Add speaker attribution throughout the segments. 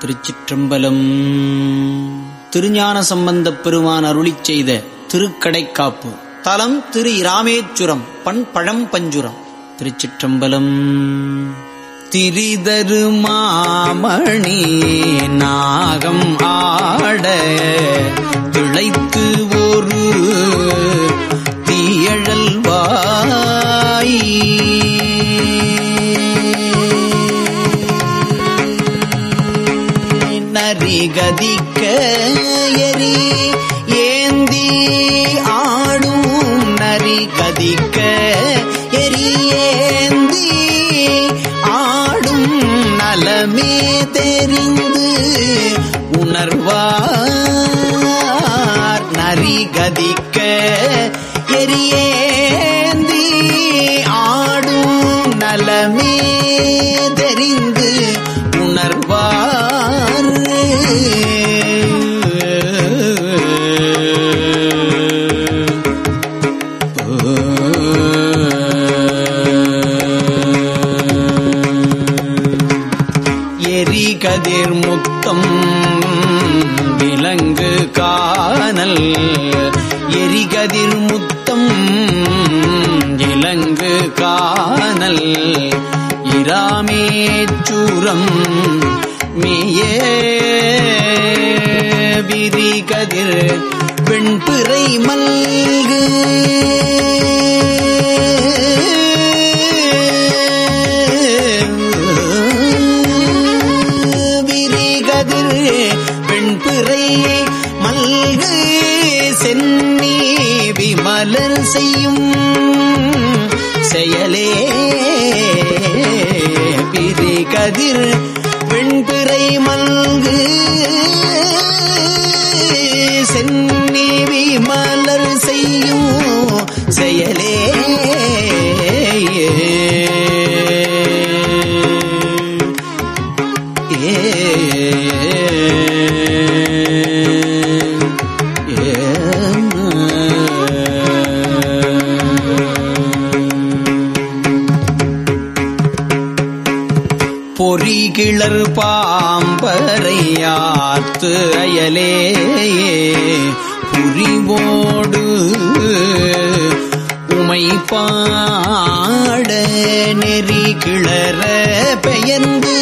Speaker 1: திருச்சிற்றம்பலம். திருஞான சம்பந்தப் பெருமான் அருளி செய்த திருக்கடைக்காப்பு. தலம் திரு இராமேச்சுரம் பண் பழம் பஞ்சுரம். திருச்சிற்றம்பலம். திரிதரு மாமணி நாகம் ஆட துளைத்து ஒரு மதிக்க எரி ஏந்தி ஆடும் நரி கதிக்க எரி ஏந்தி ஆடும் நலமே தெரிந்து உணர்வார் நரி கதிக்க எரியேந்தி ஆடும் நலமே கதிர் முத்தம் விலங்கு காணல். எரிகதிர் முத்தம் இலங்கு காணல். இராமேச்சூரம் மேயே விரிகதிர் பெண் பிறை மல்கு. மல்கு சென்னி விமலர் செய்யும் செயலே பிரி கதிர் பொறிகிளர் பாம்பரையாத்து அயலே புரிவோடு உமை பாட நெறி கிளற பெயர்ந்து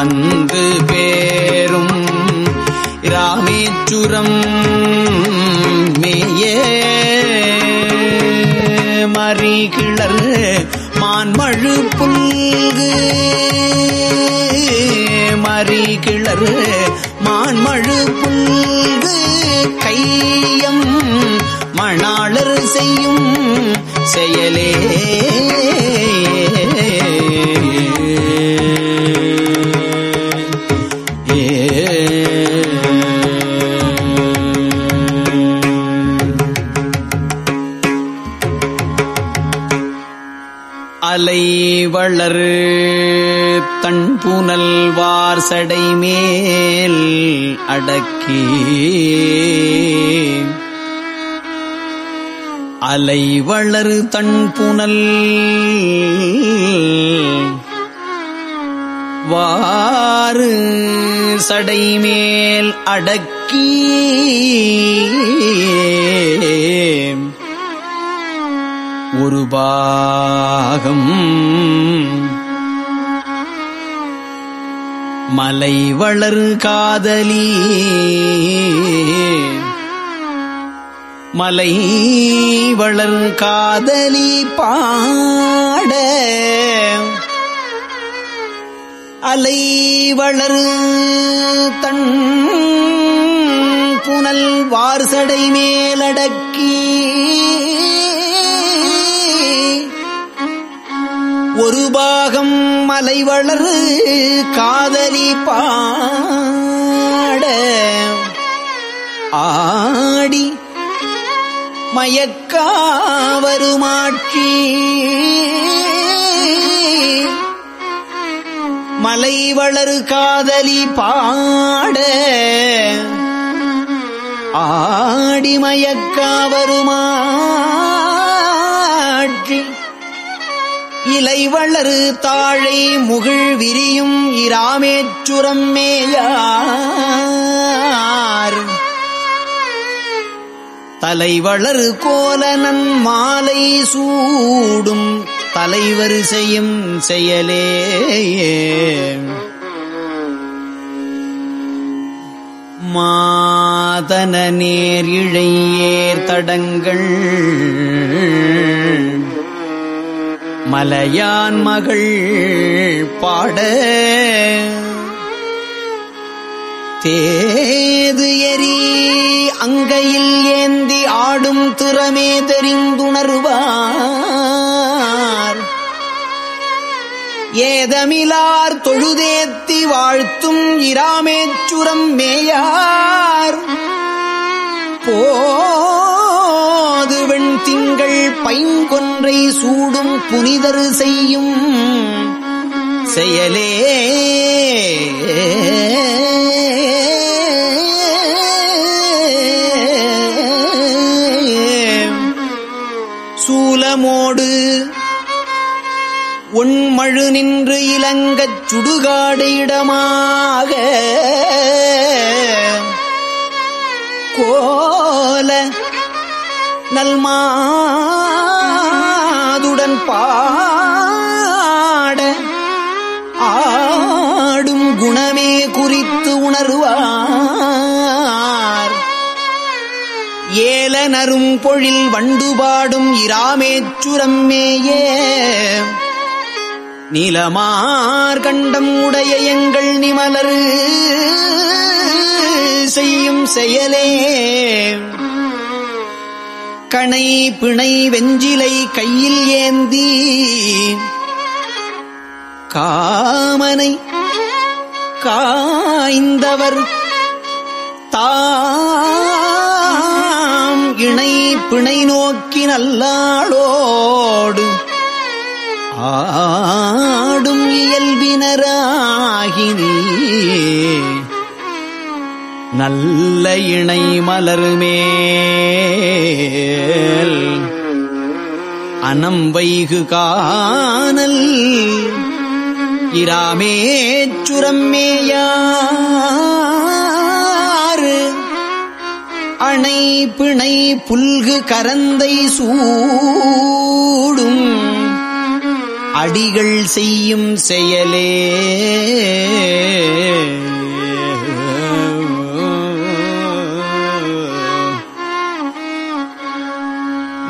Speaker 1: வந்து பேரும் ராமேச்சுரம் மேயே மறிகிளர் மான்மழு புல்கு. மறிகிளர் மான்மழு புல்கு. கையம் மணாளர் செய்யும் செயலே மாலை வளர் தன் புனல் வார்சடை மேல் அடக்கி அலை வளர் தன் புனல் வாறு சடைமேல் அடக்கி ஒரு பாகம். மலை வளர் காதலி. மலை வளர் காதலி பாட. அலை வளர் தன் புனல் வார்சடை மேலடக்கி. உலகம் மலைவளரு காதலி பாட. ஆடி மயக்காவருமாட்சி அலைவளரு காதலி பாட. ஆடிமயக்காவருமாட்சி இலை வளரு தாழை முகிழ் விரியும் இராமேச்சுரம் மேயார். தலைவளர் கோலனன் மாலை சூடும் தலைவர் செய்யும் செயலே. மாதன நேர் இழையேர் தடங்கள் மலையான் மகள் பாட தேது எரி அங்கையில் ஏந்தி ஆடும் திறமே தெரிந்துணர்வார். ஏதமிலார் தொழுதேத்தி வாழ்த்தும் இராமேச்சுரம் மேயார். போ பைங்கொன்றை சூடும் புனிதர் செய்யும் செயலே. சூலமோடு உண்மழு நின்று இலங்கச் சுடுகாடு இடமாக. கோல நல்மாதுடன் பாட ஆடும் குணமே குறித்து உணர்வார். ஏலனரும் பொழில் வண்டுபாடும் இராமேச்சுரம் மேயே நீலமார் கண்டம் உடைய எங்கள் நிமலரு செய்யும் செயலே. கணை பிணை வெஞ்சிலை கையில் ஏந்தி காமனை காய்ந்தவர் தாம் இணை பிணை நோக்கி நல்லாளோடு ஆடும் இயல்பினராகினே நல்ல இணை மலர்மேல் அனம்பைகு காணல். இராமேச்சுரம்மேயாறு அணை பிணை புல்கு கரந்தை சூடும். அடிகள் செய்யும் செயலே.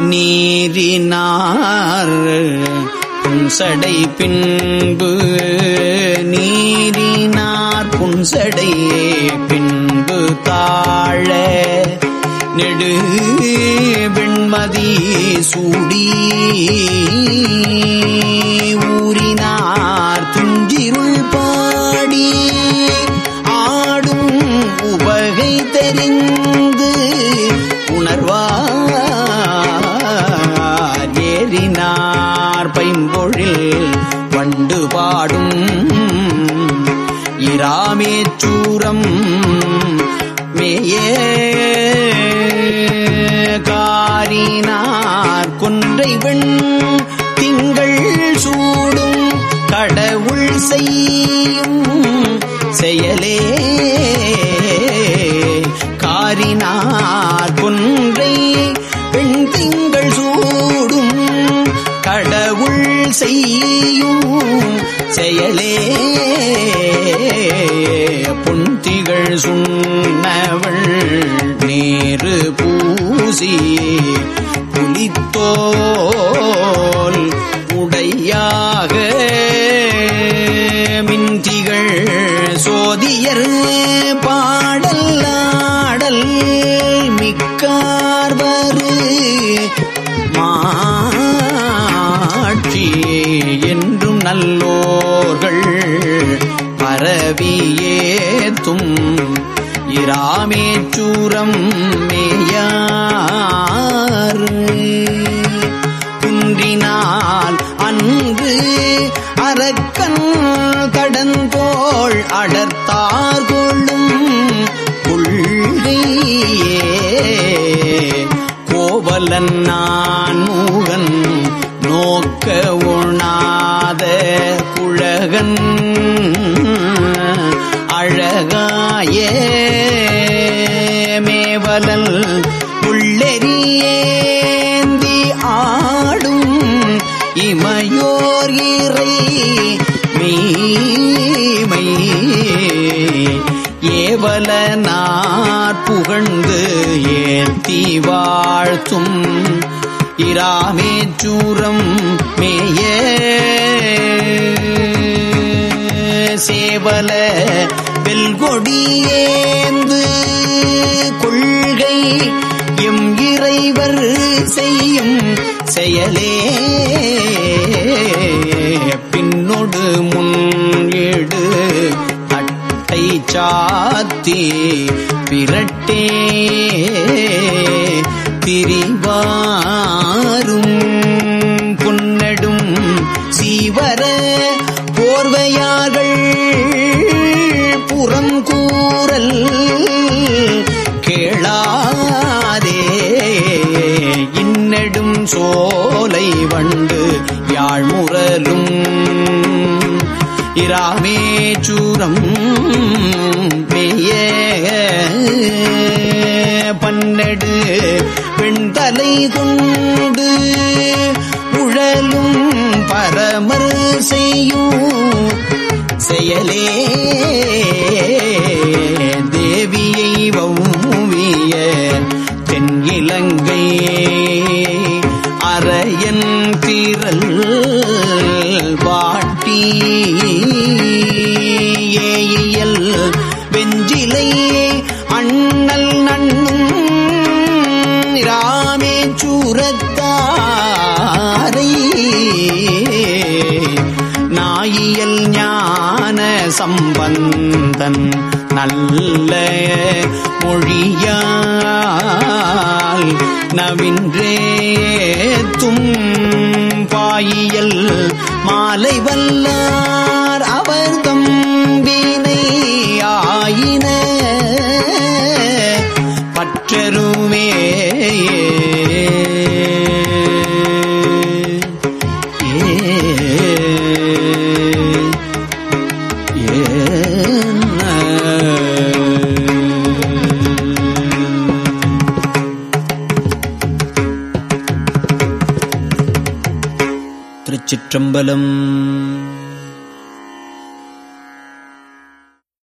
Speaker 1: நீரினார். புன்சடை பின்பு நீரினார். புன்சடையே பின்பு தாழ நெடு வெண்மதி சூடி. நேரு பூசி புலித்தோல் உடையாக மின்திகள் சோதியர் பாடல் ஆடல் மிக்கார்வரு மாட்சி என்றும் நல்லோர்கள் பரவியே. இராமேச்சூரம் மேயார் குன்றினால் அன்பு அரக்கன் கடந்தோள் அடர்த்தார் கொள்ளும் கொள்கையே. கோவலன்னா புகழ்ந்து ஏத்தி வாழ்த்தும். இராமேச்சூரம் மேய. சேவல வெல்கொடியேந்து கொள்கை. எம் இறைவர் செய்யும் செயலே. பின்னொடு முன் எடு அட்டை சாத்தி. பிறட்டே திரிவாரும் புன்னடும் சீவர போர்வையார்கள் புறங்கூறல் கேளாதே. இன்னெடும் சோலை வண்டு யாழ்முரலும் இராமேச்சூரம் மேய பன்னெடு பெண்தலை கொண்டு உழலும் பரமர் செய்யும் செயலே நாயியல் ஞான சம்பந்தன் நல்ல மொழியால் நவின்றேத்தும் பாயியல் மாலை வல்லார் அவர் திருச்சிற்றம்பலம்